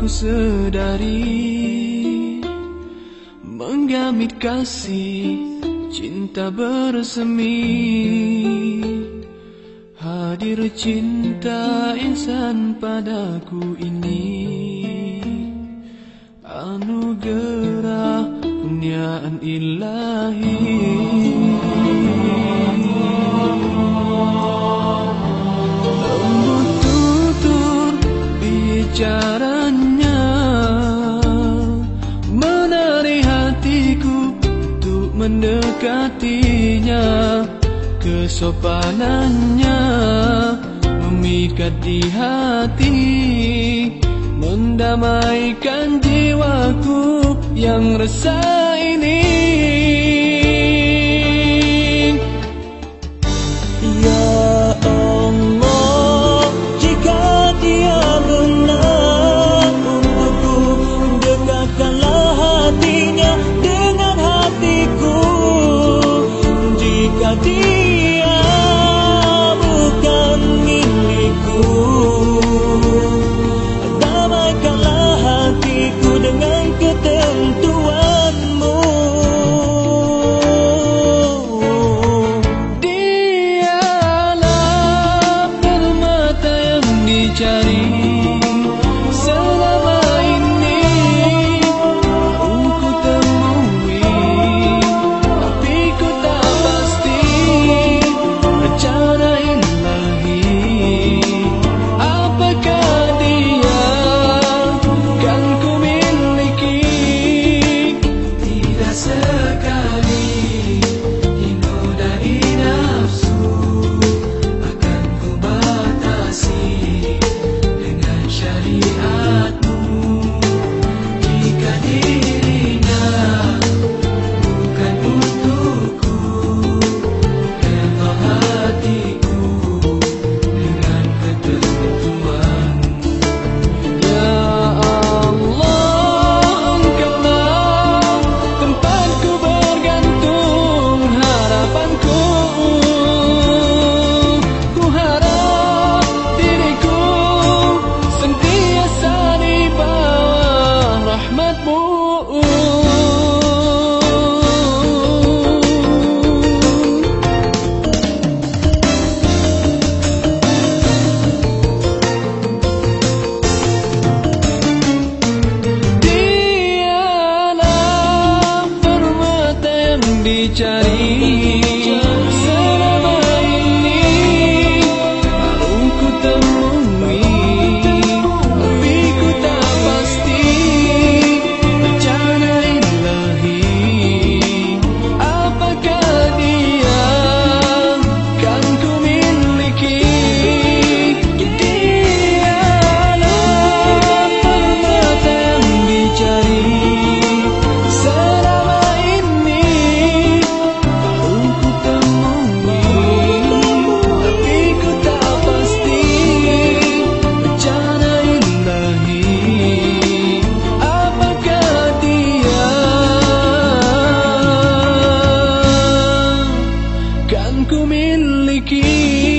ku sedari. Menggamit kasih cinta bersemi. Hadir cinta insan padaku ini mendekatinya Kesopanannya memikat di hati Mendamaikan jiwaku yang resah ini mencari বিচারী ku miliki.